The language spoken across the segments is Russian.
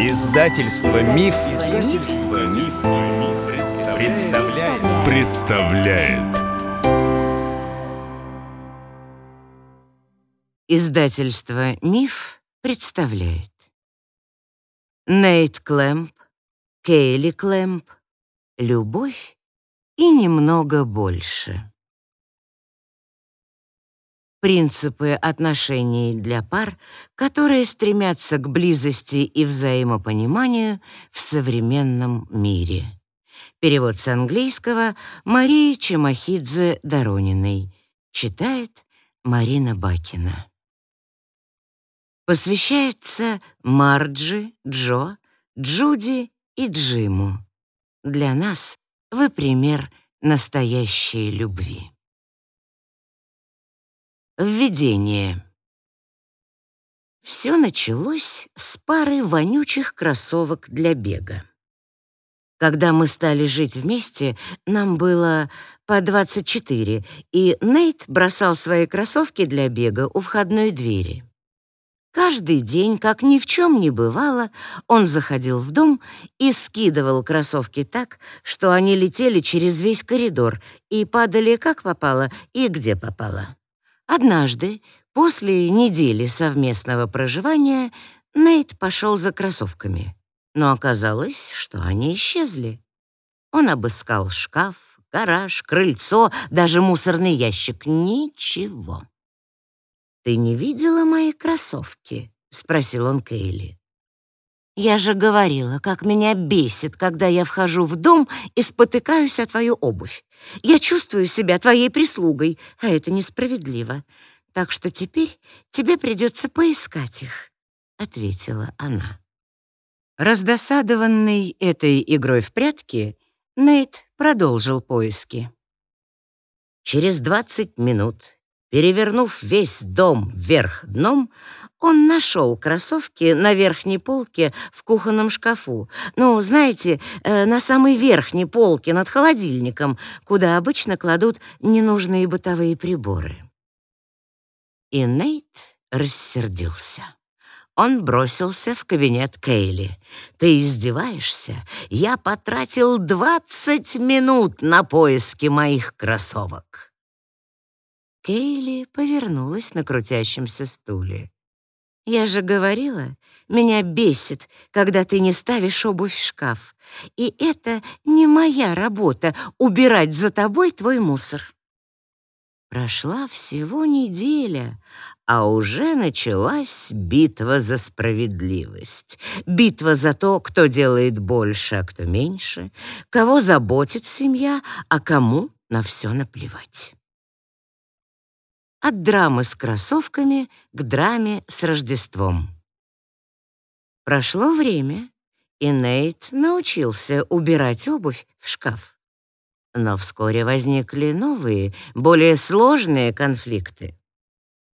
Издательство Миф, Издательство Миф, представляет. представляет. Издательство Миф представляет. Нейт Клэмп, Кейли Клэмп, Любовь и немного больше. Принципы отношений для пар, которые стремятся к близости и взаимопониманию в современном мире. Перевод с английского Марии Чемахидзе Дорониной. Читает Марина Бакина. Посвящается Марджи, Джо, Джуди и Джиму. Для нас вы пример настоящей любви. Введение. Все началось с пары вонючих кроссовок для бега. Когда мы стали жить вместе, нам было по 24, и Нейт бросал свои кроссовки для бега у входной двери. Каждый день, как ни в чем не бывало, он заходил в дом и скидывал кроссовки так, что они летели через весь коридор и падали как попало и где попало. Однажды, после недели совместного проживания, Нейт пошел за кроссовками, но оказалось, что они исчезли. Он обыскал шкаф, гараж, крыльцо, даже мусорный ящик. Ничего. «Ты не видела мои кроссовки?» — спросил он Кейли. Я же говорила, как меня бесит, когда я вхожу в дом и спотыкаюсь о твою обувь. Я чувствую себя твоей прислугой, а это несправедливо. Так что теперь тебе придется поискать их», — ответила она. Раздосадованный этой игрой в прятки, Нейт продолжил поиски. Через двадцать минут Перевернув весь дом вверх дном, он нашел кроссовки на верхней полке в кухонном шкафу. Ну, знаете, э, на самой верхней полке над холодильником, куда обычно кладут ненужные бытовые приборы. И Нейт рассердился. Он бросился в кабинет Кейли. «Ты издеваешься? Я потратил двадцать минут на поиски моих кроссовок». Кейли повернулась на крутящемся стуле. «Я же говорила, меня бесит, когда ты не ставишь обувь в шкаф. И это не моя работа — убирать за тобой твой мусор». Прошла всего неделя, а уже началась битва за справедливость. Битва за то, кто делает больше, а кто меньше, кого заботит семья, а кому на все наплевать от драмы с кроссовками к драме с Рождеством. Прошло время, и Нейт научился убирать обувь в шкаф. Но вскоре возникли новые, более сложные конфликты.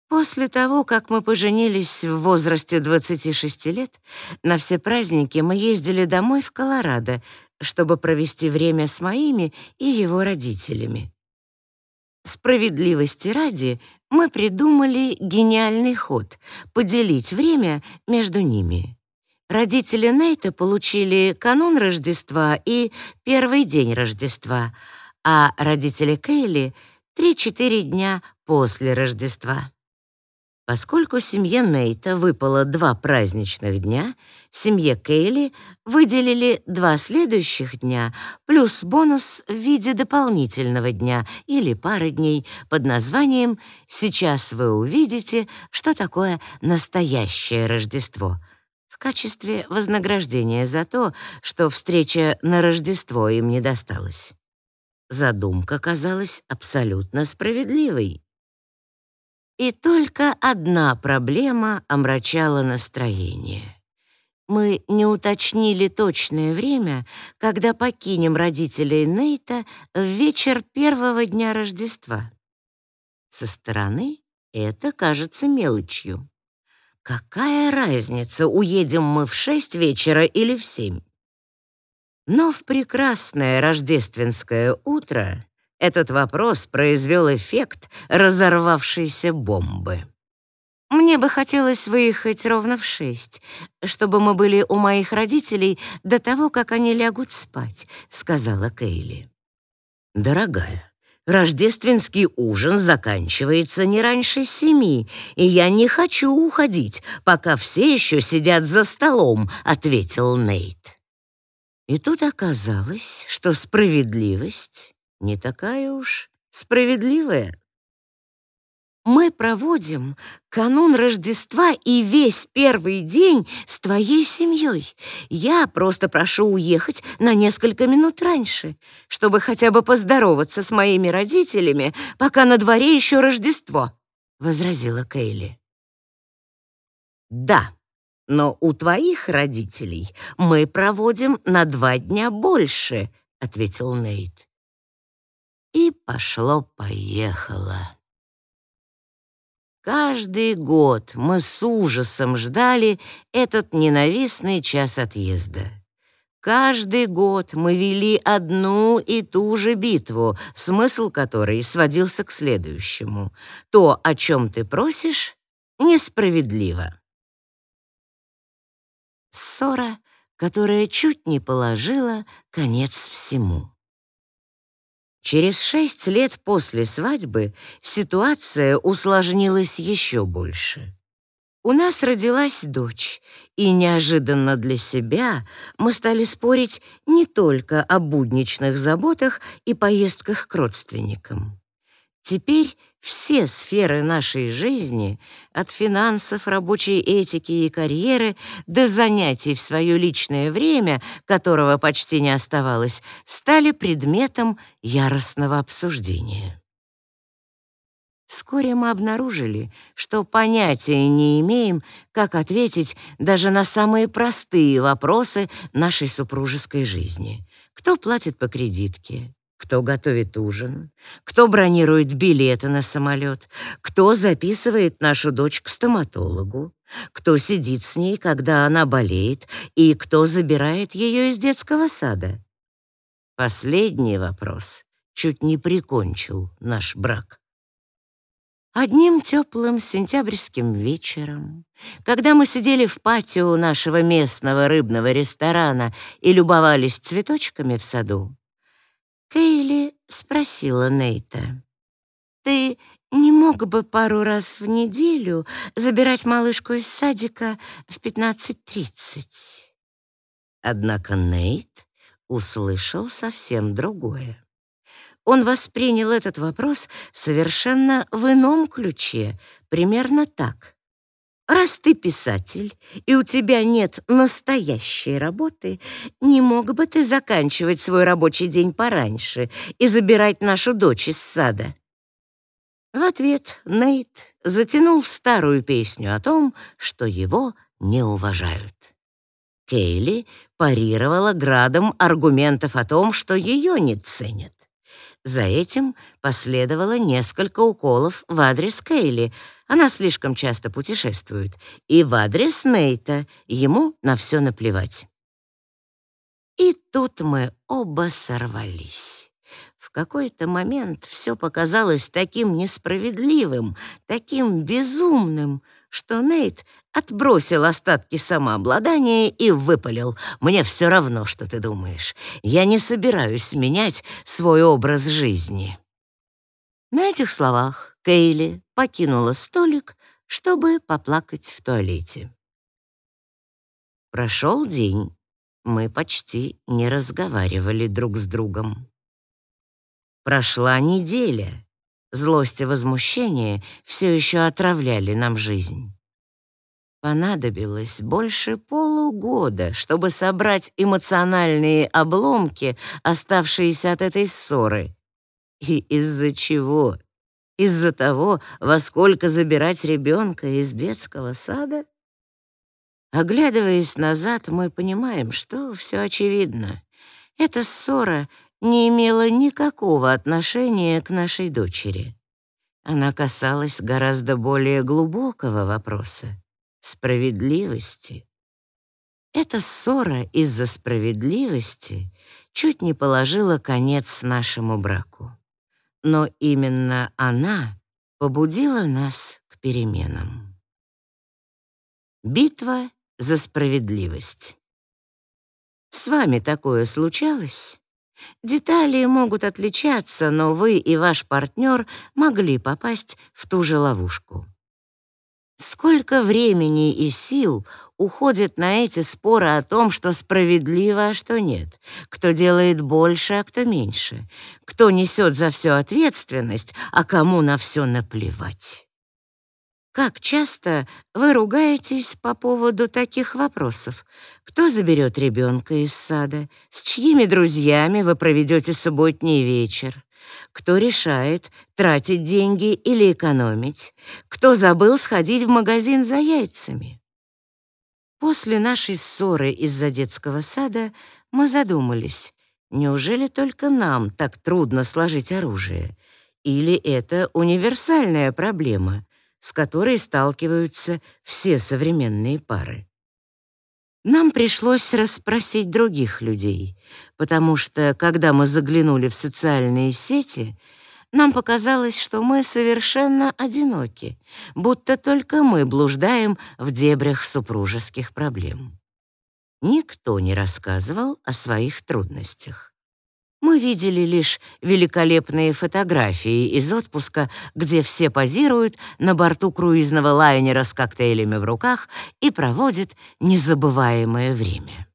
После того, как мы поженились в возрасте 26 лет, на все праздники мы ездили домой в Колорадо, чтобы провести время с моими и его родителями. Справедливости ради, мы придумали гениальный ход — поделить время между ними. Родители Нейта получили канун Рождества и первый день Рождества, а родители Кейли — 3-4 дня после Рождества. Поскольку семье Нейта выпало два праздничных дня, семье Кейли выделили два следующих дня плюс бонус в виде дополнительного дня или пары дней под названием «Сейчас вы увидите, что такое настоящее Рождество» в качестве вознаграждения за то, что встреча на Рождество им не досталась. Задумка казалась абсолютно справедливой. И только одна проблема омрачала настроение. Мы не уточнили точное время, когда покинем родителей Нейта в вечер первого дня Рождества. Со стороны это кажется мелочью. Какая разница, уедем мы в шесть вечера или в семь? Но в прекрасное рождественское утро этот вопрос произвел эффект разорвавшейся бомбы. Мне бы хотелось выехать ровно в шесть, чтобы мы были у моих родителей до того, как они лягут спать», — сказала Кейли. «Дорогая, рождественский ужин заканчивается не раньше семи, и я не хочу уходить, пока все еще сидят за столом», — ответил Нейт. И тут оказалось, что справедливость не такая уж справедливая. Мы проводим канун Рождества и весь первый день с твоей семьей. Я просто прошу уехать на несколько минут раньше, чтобы хотя бы поздороваться с моими родителями, пока на дворе еще Рождество», — возразила Кейли. «Да, но у твоих родителей мы проводим на два дня больше», — ответил Нейт. И пошло-поехало. Каждый год мы с ужасом ждали этот ненавистный час отъезда. Каждый год мы вели одну и ту же битву, смысл которой сводился к следующему. То, о чем ты просишь, несправедливо. Ссора, которая чуть не положила конец всему. Через шесть лет после свадьбы ситуация усложнилась еще больше. У нас родилась дочь, и неожиданно для себя мы стали спорить не только о будничных заботах и поездках к родственникам. Теперь все сферы нашей жизни, от финансов, рабочей этики и карьеры до занятий в свое личное время, которого почти не оставалось, стали предметом яростного обсуждения. Вскоре мы обнаружили, что понятия не имеем, как ответить даже на самые простые вопросы нашей супружеской жизни. Кто платит по кредитке? Кто готовит ужин, кто бронирует билеты на самолет, кто записывает нашу дочь к стоматологу, кто сидит с ней, когда она болеет, и кто забирает ее из детского сада. Последний вопрос чуть не прикончил наш брак. Одним теплым сентябрьским вечером, когда мы сидели в патио нашего местного рыбного ресторана и любовались цветочками в саду, Кейли спросила Нейта. «Ты не мог бы пару раз в неделю забирать малышку из садика в 15.30?» Однако Нейт услышал совсем другое. Он воспринял этот вопрос совершенно в ином ключе, примерно так. Раз ты писатель, и у тебя нет настоящей работы, не мог бы ты заканчивать свой рабочий день пораньше и забирать нашу дочь из сада?» В ответ Нейт затянул старую песню о том, что его не уважают. Кейли парировала градом аргументов о том, что ее не ценят. За этим последовало несколько уколов в адрес Кейли. Она слишком часто путешествует. И в адрес Нейта ему на все наплевать. И тут мы оба сорвались. В какой-то момент все показалось таким несправедливым, таким безумным, что Нейт отбросил остатки самообладания и выпалил. «Мне все равно, что ты думаешь. Я не собираюсь менять свой образ жизни». На этих словах Кейли покинула столик, чтобы поплакать в туалете. Прошел день. Мы почти не разговаривали друг с другом. Прошла неделя. Злость и возмущение все еще отравляли нам жизнь. Понадобилось больше полугода, чтобы собрать эмоциональные обломки, оставшиеся от этой ссоры. И из-за чего? Из-за того, во сколько забирать ребенка из детского сада? Оглядываясь назад, мы понимаем, что все очевидно. Эта ссора не имела никакого отношения к нашей дочери. Она касалась гораздо более глубокого вопроса — справедливости. Эта ссора из-за справедливости чуть не положила конец нашему браку. Но именно она побудила нас к переменам. Битва за справедливость. С вами такое случалось? Детали могут отличаться, но вы и ваш партнер могли попасть в ту же ловушку. Сколько времени и сил уходит на эти споры о том, что справедливо, а что нет, кто делает больше, а кто меньше, кто несет за все ответственность, а кому на все наплевать. Как часто вы ругаетесь по поводу таких вопросов? Кто заберет ребенка из сада? С чьими друзьями вы проведете субботний вечер? Кто решает, тратить деньги или экономить? Кто забыл сходить в магазин за яйцами? После нашей ссоры из-за детского сада мы задумались, неужели только нам так трудно сложить оружие? Или это универсальная проблема, с которой сталкиваются все современные пары? Нам пришлось расспросить других людей, потому что, когда мы заглянули в социальные сети, нам показалось, что мы совершенно одиноки, будто только мы блуждаем в дебрях супружеских проблем. Никто не рассказывал о своих трудностях. Мы видели лишь великолепные фотографии из отпуска, где все позируют на борту круизного лайнера с коктейлями в руках и проводят незабываемое время.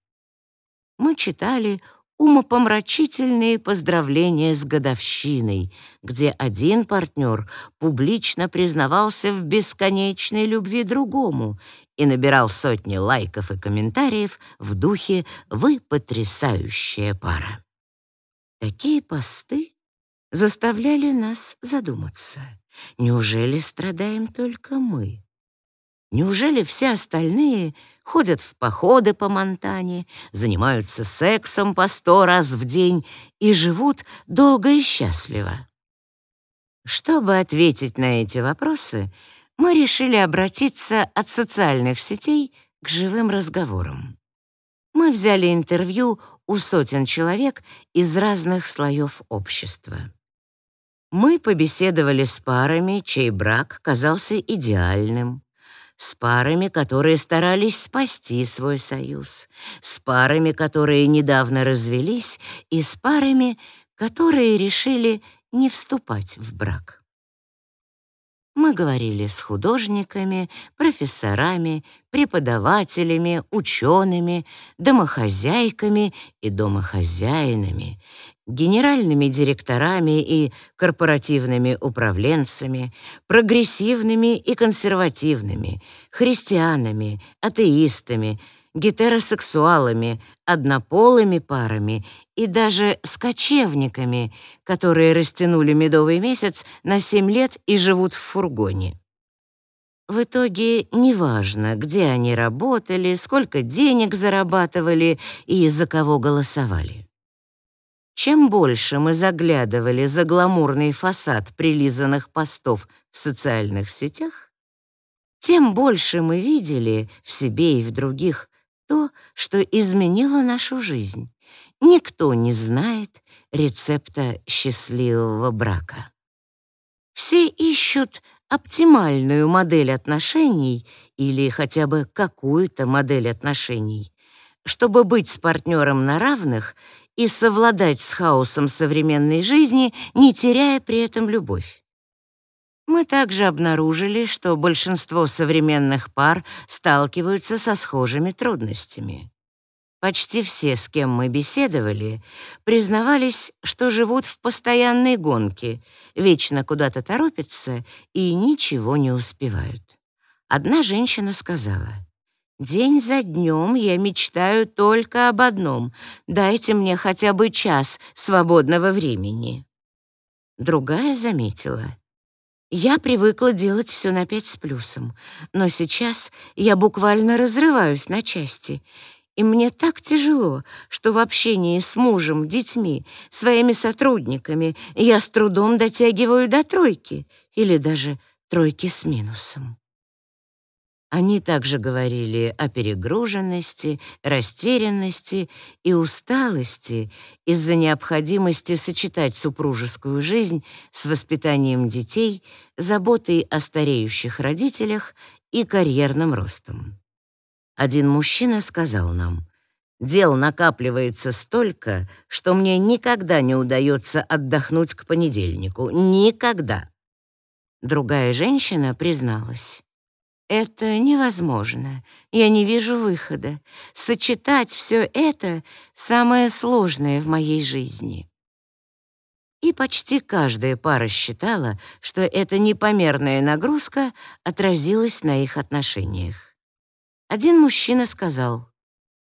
Мы читали умопомрачительные поздравления с годовщиной, где один партнер публично признавался в бесконечной любви другому и набирал сотни лайков и комментариев в духе «Вы потрясающая пара». Такие посты заставляли нас задуматься. Неужели страдаем только мы? Неужели все остальные ходят в походы по Монтане, занимаются сексом по сто раз в день и живут долго и счастливо? Чтобы ответить на эти вопросы, мы решили обратиться от социальных сетей к живым разговорам. Мы взяли интервью у сотен человек из разных слоев общества. Мы побеседовали с парами, чей брак казался идеальным, с парами, которые старались спасти свой союз, с парами, которые недавно развелись, и с парами, которые решили не вступать в брак. Мы говорили с художниками, профессорами, преподавателями, учеными, домохозяйками и домохозяинами, генеральными директорами и корпоративными управленцами, прогрессивными и консервативными, христианами, атеистами, гетеросексуалами, однополыми парами и даже с кочевниками, которые растянули медовый месяц на семь лет и живут в фургоне. В итоге неважно, где они работали, сколько денег зарабатывали и за кого голосовали. Чем больше мы заглядывали за гламурный фасад прилизанных постов в социальных сетях, тем больше мы видели в себе и в других то, что изменило нашу жизнь. Никто не знает рецепта счастливого брака. Все ищут оптимальную модель отношений или хотя бы какую-то модель отношений, чтобы быть с партнером на равных и совладать с хаосом современной жизни, не теряя при этом любовь. Мы также обнаружили, что большинство современных пар сталкиваются со схожими трудностями. Почти все, с кем мы беседовали, признавались, что живут в постоянной гонке, вечно куда-то торопятся и ничего не успевают. Одна женщина сказала, «День за днем я мечтаю только об одном — дайте мне хотя бы час свободного времени». Другая заметила, я привыкла делать все на пять с плюсом, но сейчас я буквально разрываюсь на части. И мне так тяжело, что в общении с мужем, детьми, своими сотрудниками я с трудом дотягиваю до тройки или даже тройки с минусом. Они также говорили о перегруженности, растерянности и усталости из-за необходимости сочетать супружескую жизнь с воспитанием детей, заботой о стареющих родителях и карьерным ростом. Один мужчина сказал нам, «Дел накапливается столько, что мне никогда не удается отдохнуть к понедельнику. Никогда». Другая женщина призналась, «Это невозможно. Я не вижу выхода. Сочетать все это — самое сложное в моей жизни». И почти каждая пара считала, что эта непомерная нагрузка отразилась на их отношениях. Один мужчина сказал,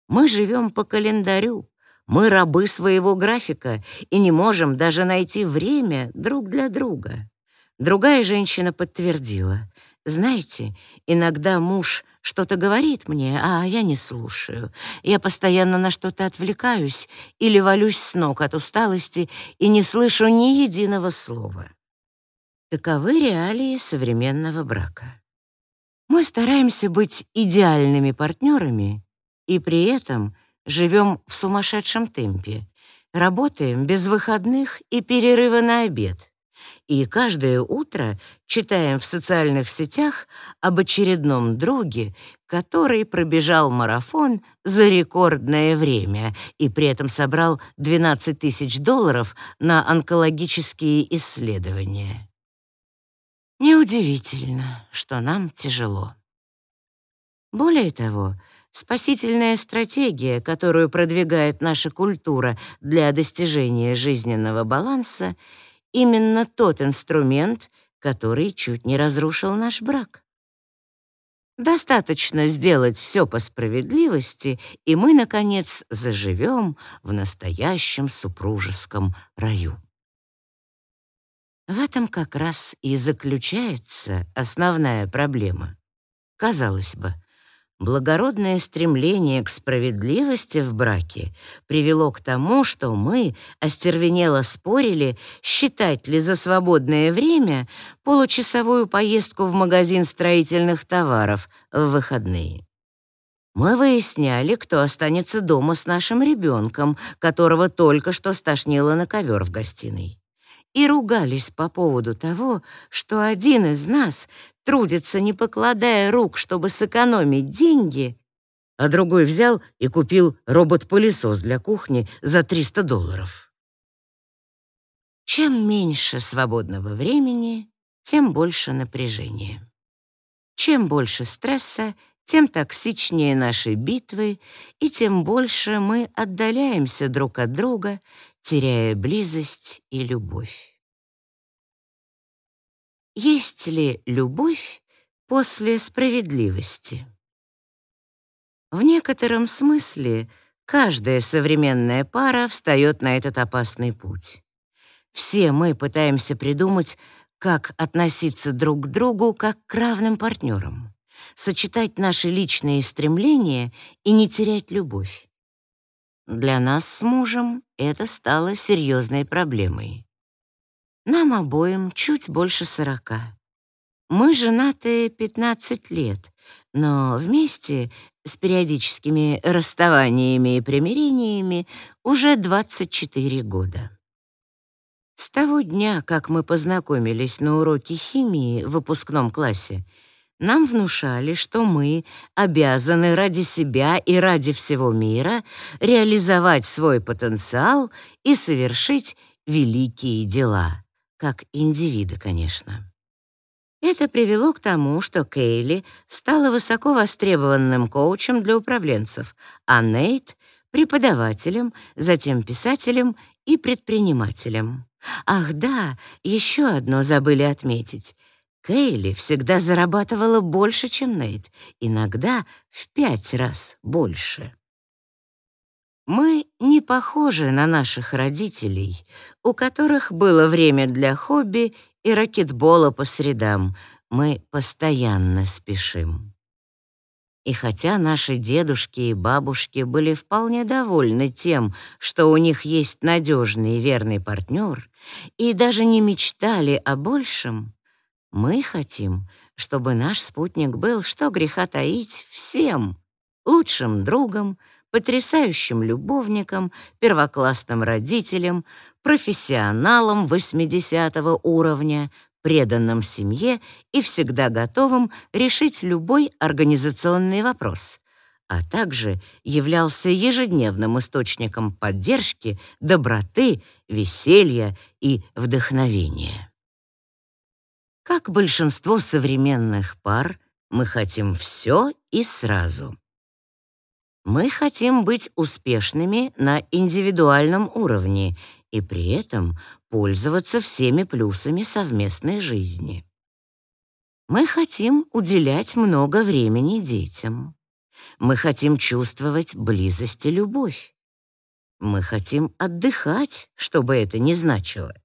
«Мы живем по календарю, мы рабы своего графика и не можем даже найти время друг для друга». Другая женщина подтвердила, «Знаете, иногда муж что-то говорит мне, а я не слушаю. Я постоянно на что-то отвлекаюсь или валюсь с ног от усталости и не слышу ни единого слова. Таковы реалии современного брака. Мы стараемся быть идеальными партнерами и при этом живем в сумасшедшем темпе, работаем без выходных и перерыва на обед и каждое утро читаем в социальных сетях об очередном друге, который пробежал марафон за рекордное время и при этом собрал 12 тысяч долларов на онкологические исследования. Неудивительно, что нам тяжело. Более того, спасительная стратегия, которую продвигает наша культура для достижения жизненного баланса — именно тот инструмент, который чуть не разрушил наш брак. Достаточно сделать все по справедливости, и мы, наконец, заживем в настоящем супружеском раю. В этом как раз и заключается основная проблема. Казалось бы, Благородное стремление к справедливости в браке привело к тому, что мы остервенело спорили, считать ли за свободное время получасовую поездку в магазин строительных товаров в выходные. Мы выясняли, кто останется дома с нашим ребенком, которого только что стошнило на ковер в гостиной и ругались по поводу того, что один из нас трудится, не покладая рук, чтобы сэкономить деньги, а другой взял и купил робот-пылесос для кухни за 300 долларов. Чем меньше свободного времени, тем больше напряжения. Чем больше стресса, тем токсичнее наши битвы, и тем больше мы отдаляемся друг от друга, теряя близость и любовь. Есть ли любовь после справедливости? В некотором смысле каждая современная пара встает на этот опасный путь. Все мы пытаемся придумать, как относиться друг к другу как к равным партнерам сочетать наши личные стремления и не терять любовь. Для нас с мужем это стало серьезной проблемой. Нам обоим чуть больше сорока. Мы женаты 15 лет, но вместе с периодическими расставаниями и примирениями уже 24 года. С того дня, как мы познакомились на уроке химии в выпускном классе, нам внушали, что мы обязаны ради себя и ради всего мира реализовать свой потенциал и совершить великие дела, как индивиды, конечно. Это привело к тому, что Кейли стала высоко востребованным коучем для управленцев, а Нейт — преподавателем, затем писателем и предпринимателем. Ах да, еще одно забыли отметить. Кейли всегда зарабатывала больше, чем Нейт, иногда в пять раз больше. Мы не похожи на наших родителей, у которых было время для хобби и ракетбола по средам. Мы постоянно спешим. И хотя наши дедушки и бабушки были вполне довольны тем, что у них есть надежный и верный партнер, и даже не мечтали о большем, мы хотим, чтобы наш спутник был, что греха таить, всем лучшим другом, потрясающим любовником, первоклассным родителем, профессионалом 80 уровня, преданным семье и всегда готовым решить любой организационный вопрос, а также являлся ежедневным источником поддержки, доброты, веселья и вдохновения. Как большинство современных пар, мы хотим все и сразу. Мы хотим быть успешными на индивидуальном уровне и при этом пользоваться всеми плюсами совместной жизни. Мы хотим уделять много времени детям. Мы хотим чувствовать близость и любовь. Мы хотим отдыхать, что бы это ни значило.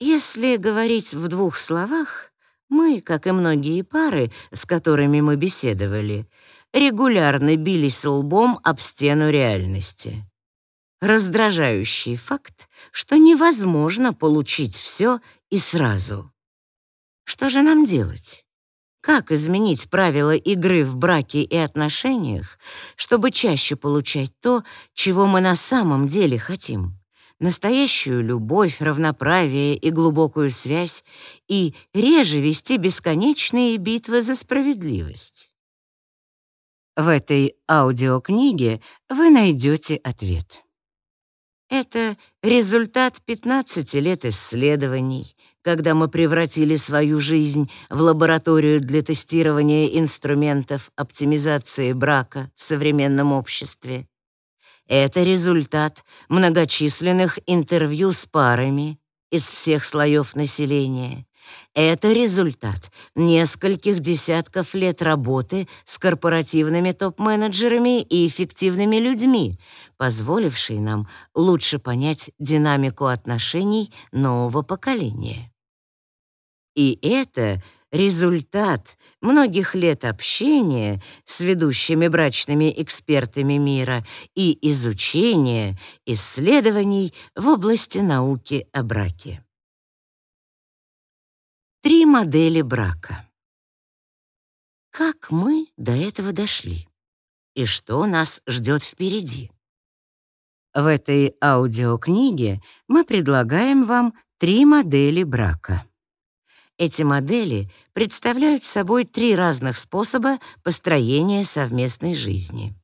Если говорить в двух словах, мы, как и многие пары, с которыми мы беседовали, регулярно бились лбом об стену реальности. Раздражающий факт, что невозможно получить все и сразу. Что же нам делать? Как изменить правила игры в браке и отношениях, чтобы чаще получать то, чего мы на самом деле хотим? Настоящую любовь, равноправие и глубокую связь, и реже вести бесконечные битвы за справедливость. В этой аудиокниге вы найдете ответ. Это результат 15 лет исследований, когда мы превратили свою жизнь в лабораторию для тестирования инструментов оптимизации брака в современном обществе. Это результат многочисленных интервью с парами из всех слоев населения, это результат нескольких десятков лет работы с корпоративными топ-менеджерами и эффективными людьми, позволивший нам лучше понять динамику отношений нового поколения. И это результат многих лет общения с ведущими брачными экспертами мира и изучения исследований в области науки о браке. Три модели брака. Как мы до этого дошли? И что нас ждет впереди? В этой аудиокниге мы предлагаем вам три модели брака. Эти модели представляют собой три разных способа построения совместной жизни.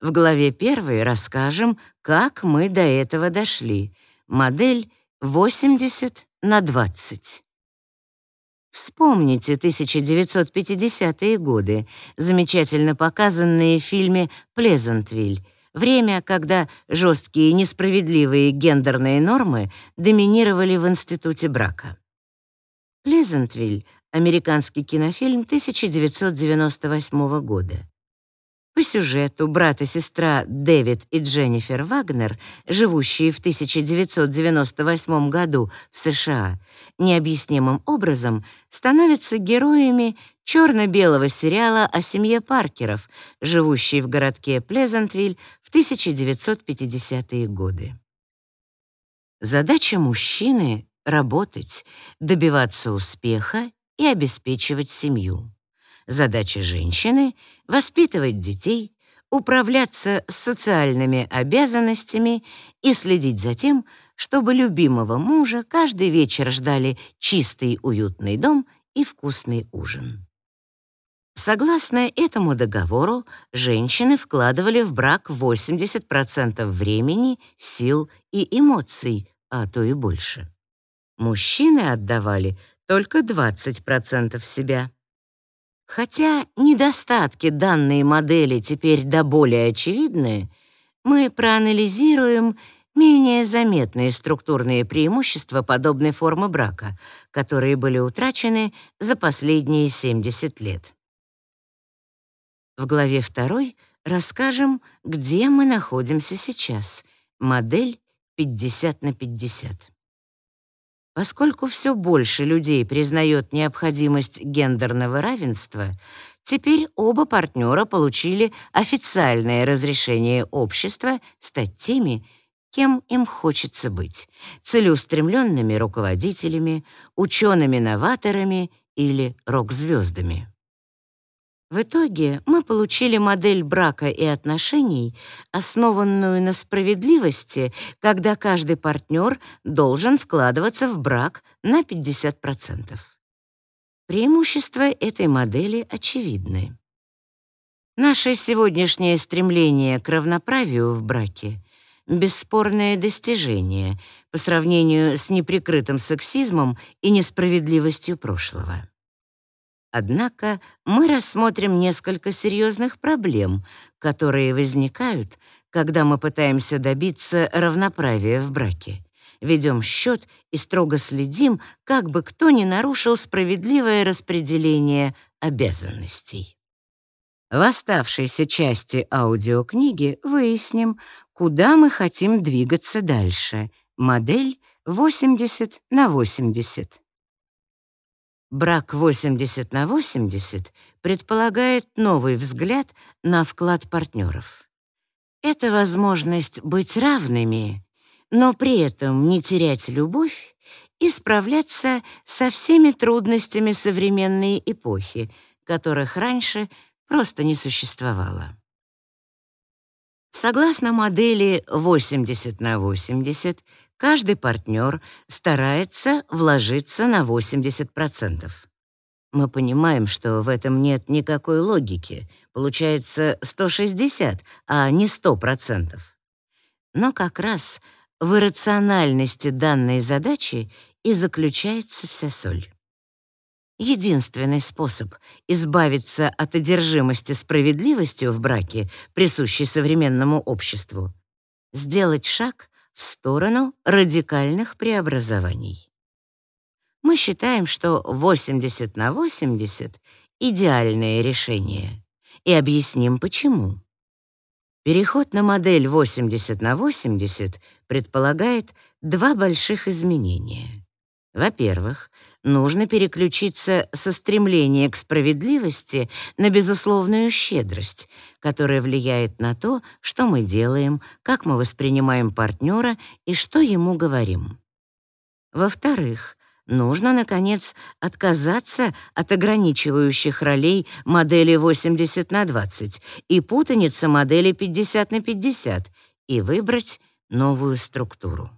В главе первой расскажем, как мы до этого дошли. Модель 80 на 20. Вспомните 1950-е годы, замечательно показанные в фильме «Плезантвиль», время, когда жесткие и несправедливые гендерные нормы доминировали в институте брака. «Плезантвиль» — американский кинофильм 1998 года. По сюжету брат и сестра Дэвид и Дженнифер Вагнер, живущие в 1998 году в США, необъяснимым образом становятся героями черно-белого сериала о семье Паркеров, живущей в городке Плезантвиль в 1950-е годы. Задача мужчины — работать, добиваться успеха и обеспечивать семью. Задача женщины — воспитывать детей, управляться социальными обязанностями и следить за тем, чтобы любимого мужа каждый вечер ждали чистый уютный дом и вкусный ужин. Согласно этому договору, женщины вкладывали в брак 80% времени, сил и эмоций, а то и больше. Мужчины отдавали только 20% себя. Хотя недостатки данной модели теперь до более очевидны, мы проанализируем менее заметные структурные преимущества подобной формы брака, которые были утрачены за последние 70 лет. В главе 2 расскажем, где мы находимся сейчас. Модель 50 на 50. Поскольку все больше людей признает необходимость гендерного равенства, теперь оба партнера получили официальное разрешение общества стать теми, кем им хочется быть — целеустремленными руководителями, учеными-новаторами или рок-звездами. В итоге мы получили модель брака и отношений, основанную на справедливости, когда каждый партнер должен вкладываться в брак на 50%. Преимущества этой модели очевидны. Наше сегодняшнее стремление к равноправию в браке — бесспорное достижение по сравнению с неприкрытым сексизмом и несправедливостью прошлого. Однако мы рассмотрим несколько серьезных проблем, которые возникают, когда мы пытаемся добиться равноправия в браке. Ведем счет и строго следим, как бы кто ни нарушил справедливое распределение обязанностей. В оставшейся части аудиокниги выясним, куда мы хотим двигаться дальше. Модель 80 на 80. Брак 80 на 80 предполагает новый взгляд на вклад партнеров. Это возможность быть равными, но при этом не терять любовь и справляться со всеми трудностями современной эпохи, которых раньше просто не существовало. Согласно модели 80 на 80, каждый партнер старается вложиться на 80%. Мы понимаем, что в этом нет никакой логики. Получается 160, а не 100%. Но как раз в иррациональности данной задачи и заключается вся соль. Единственный способ избавиться от одержимости справедливостью в браке, присущей современному обществу, сделать шаг в сторону радикальных преобразований. Мы считаем, что 80 на 80 — идеальное решение, и объясним почему. Переход на модель 80 на 80 предполагает два больших изменения. Во-первых, нужно переключиться со стремления к справедливости на безусловную щедрость, которая влияет на то, что мы делаем, как мы воспринимаем партнера и что ему говорим. Во-вторых, нужно, наконец, отказаться от ограничивающих ролей модели 80 на 20 и путаницы модели 50 на 50 и выбрать новую структуру.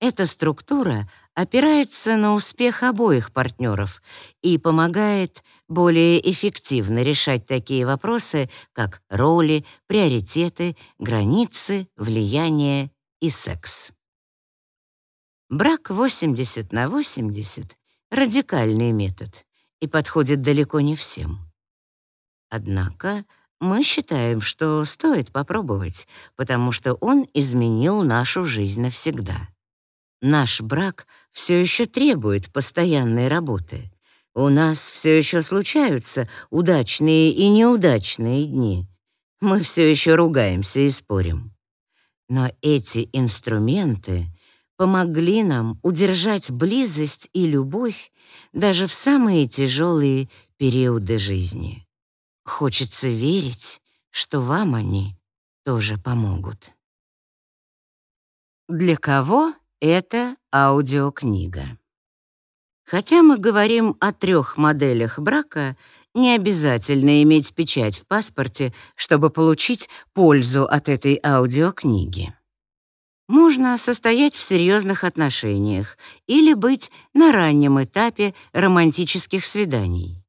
Эта структура опирается на успех обоих партнеров и помогает более эффективно решать такие вопросы, как роли, приоритеты, границы, влияние и секс. Брак 80 на 80 — радикальный метод и подходит далеко не всем. Однако мы считаем, что стоит попробовать, потому что он изменил нашу жизнь навсегда. Наш брак все еще требует постоянной работы. У нас все еще случаются удачные и неудачные дни. Мы все еще ругаемся и спорим. Но эти инструменты помогли нам удержать близость и любовь даже в самые тяжелые периоды жизни. Хочется верить, что вам они тоже помогут. Для кого это аудиокнига. Хотя мы говорим о трех моделях брака, не обязательно иметь печать в паспорте, чтобы получить пользу от этой аудиокниги. Можно состоять в серьезных отношениях или быть на раннем этапе романтических свиданий.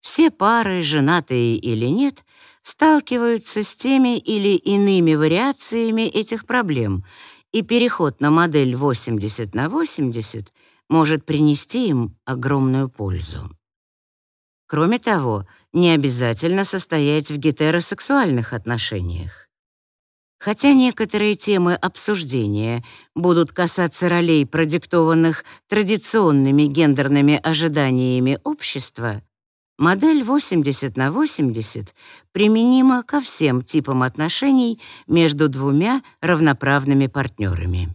Все пары, женатые или нет, сталкиваются с теми или иными вариациями этих проблем — и переход на модель 80 на 80 может принести им огромную пользу. Кроме того, не обязательно состоять в гетеросексуальных отношениях. Хотя некоторые темы обсуждения будут касаться ролей, продиктованных традиционными гендерными ожиданиями общества, Модель 80 на 80 применима ко всем типам отношений между двумя равноправными партнерами.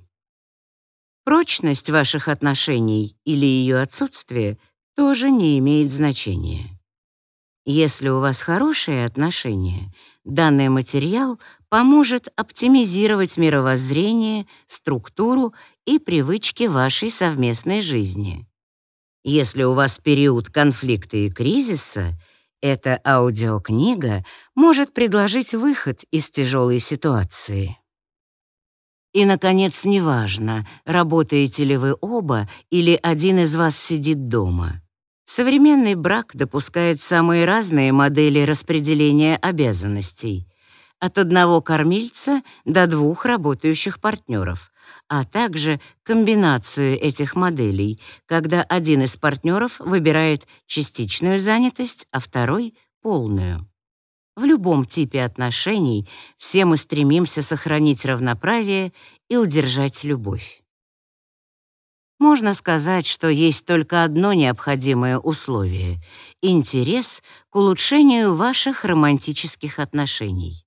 Прочность ваших отношений или ее отсутствие тоже не имеет значения. Если у вас хорошие отношения, данный материал поможет оптимизировать мировоззрение, структуру и привычки вашей совместной жизни. Если у вас период конфликта и кризиса, эта аудиокнига может предложить выход из тяжелой ситуации. И, наконец, неважно, работаете ли вы оба или один из вас сидит дома. Современный брак допускает самые разные модели распределения обязанностей. От одного кормильца до двух работающих партнеров, а также комбинацию этих моделей, когда один из партнеров выбирает частичную занятость, а второй — полную. В любом типе отношений все мы стремимся сохранить равноправие и удержать любовь. Можно сказать, что есть только одно необходимое условие — интерес к улучшению ваших романтических отношений.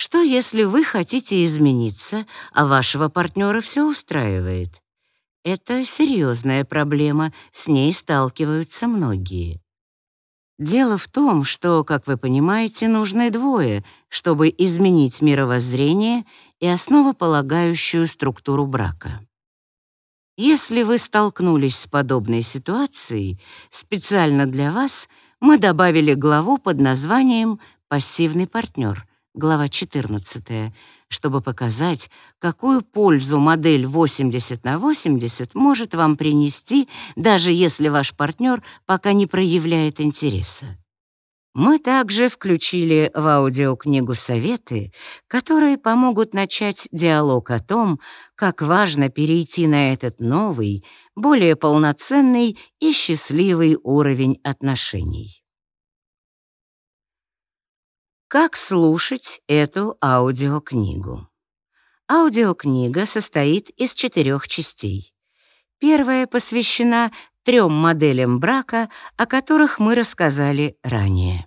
Что, если вы хотите измениться, а вашего партнера все устраивает? Это серьезная проблема, с ней сталкиваются многие. Дело в том, что, как вы понимаете, нужны двое, чтобы изменить мировоззрение и основополагающую структуру брака. Если вы столкнулись с подобной ситуацией, специально для вас мы добавили главу под названием «Пассивный партнер», глава 14, чтобы показать, какую пользу модель 80 на 80 может вам принести, даже если ваш партнер пока не проявляет интереса. Мы также включили в аудиокнигу советы, которые помогут начать диалог о том, как важно перейти на этот новый, более полноценный и счастливый уровень отношений. Как слушать эту аудиокнигу? Аудиокнига состоит из четырех частей. Первая посвящена трем моделям брака, о которых мы рассказали ранее.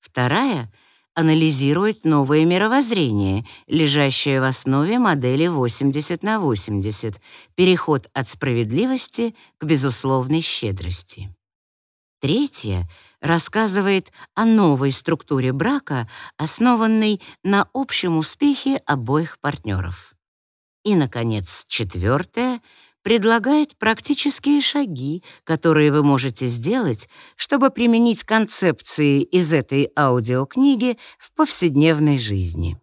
Вторая анализирует новое мировоззрение, лежащее в основе модели 80 на 80, переход от справедливости к безусловной щедрости. Третья рассказывает о новой структуре брака, основанной на общем успехе обоих партнеров. И, наконец, четвертая предлагает практические шаги, которые вы можете сделать, чтобы применить концепции из этой аудиокниги в повседневной жизни.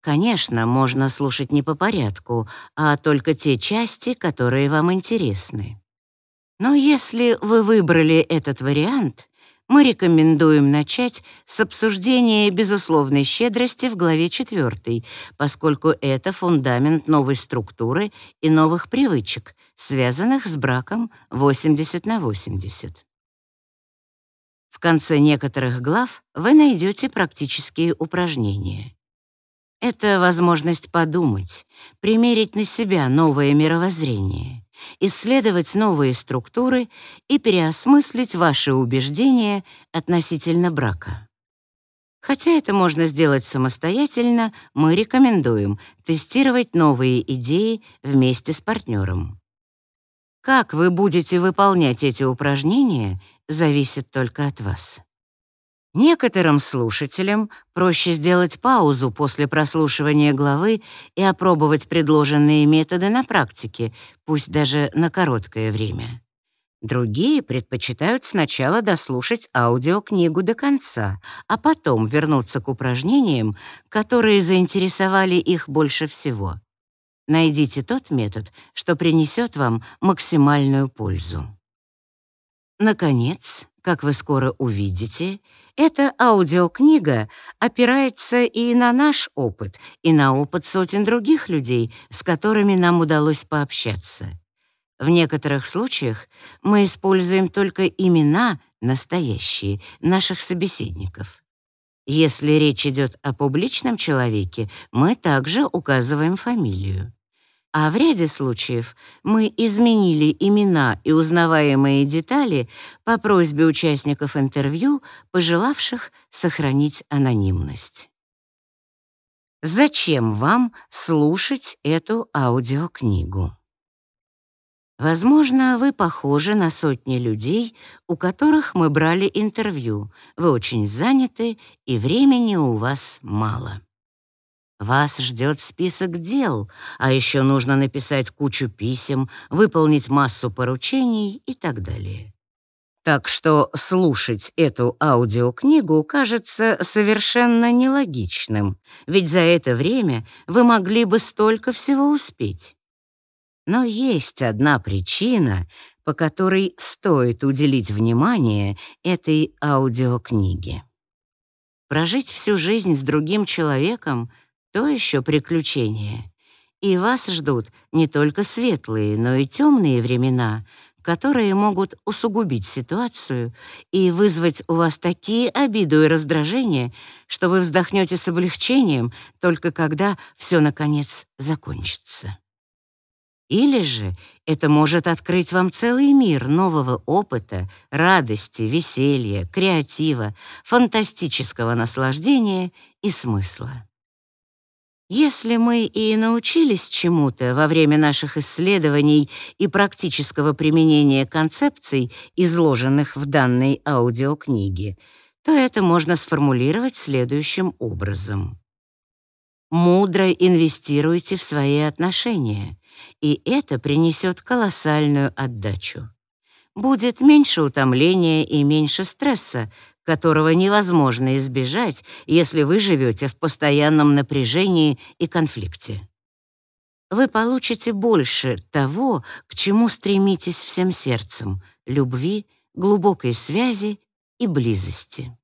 Конечно, можно слушать не по порядку, а только те части, которые вам интересны. Но если вы выбрали этот вариант, мы рекомендуем начать с обсуждения безусловной щедрости в главе 4, поскольку это фундамент новой структуры и новых привычек, связанных с браком 80 на 80. В конце некоторых глав вы найдете практические упражнения. Это возможность подумать, примерить на себя новое мировоззрение исследовать новые структуры и переосмыслить ваши убеждения относительно брака. Хотя это можно сделать самостоятельно, мы рекомендуем тестировать новые идеи вместе с партнером. Как вы будете выполнять эти упражнения, зависит только от вас. Некоторым слушателям проще сделать паузу после прослушивания главы и опробовать предложенные методы на практике, пусть даже на короткое время. Другие предпочитают сначала дослушать аудиокнигу до конца, а потом вернуться к упражнениям, которые заинтересовали их больше всего. Найдите тот метод, что принесет вам максимальную пользу. Наконец, как вы скоро увидите, эта аудиокнига опирается и на наш опыт, и на опыт сотен других людей, с которыми нам удалось пообщаться. В некоторых случаях мы используем только имена настоящие наших собеседников. Если речь идет о публичном человеке, мы также указываем фамилию. А в ряде случаев мы изменили имена и узнаваемые детали по просьбе участников интервью, пожелавших сохранить анонимность. Зачем вам слушать эту аудиокнигу? Возможно, вы похожи на сотни людей, у которых мы брали интервью. Вы очень заняты, и времени у вас мало. Вас ждет список дел, а еще нужно написать кучу писем, выполнить массу поручений и так далее. Так что слушать эту аудиокнигу кажется совершенно нелогичным, ведь за это время вы могли бы столько всего успеть. Но есть одна причина, по которой стоит уделить внимание этой аудиокниге. Прожить всю жизнь с другим человеком — то еще приключение. И вас ждут не только светлые, но и темные времена, которые могут усугубить ситуацию и вызвать у вас такие обиду и раздражение, что вы вздохнете с облегчением только когда все наконец закончится. Или же это может открыть вам целый мир нового опыта, радости, веселья, креатива, фантастического наслаждения и смысла. Если мы и научились чему-то во время наших исследований и практического применения концепций, изложенных в данной аудиокниге, то это можно сформулировать следующим образом. Мудро инвестируйте в свои отношения, и это принесет колоссальную отдачу. Будет меньше утомления и меньше стресса, которого невозможно избежать, если вы живете в постоянном напряжении и конфликте. Вы получите больше того, к чему стремитесь всем сердцем — любви, глубокой связи и близости.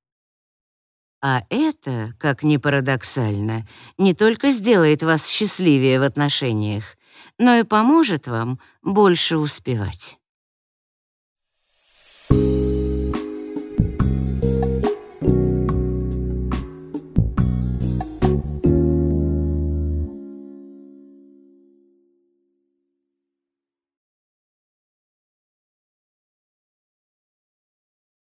А это, как ни парадоксально, не только сделает вас счастливее в отношениях, но и поможет вам больше успевать.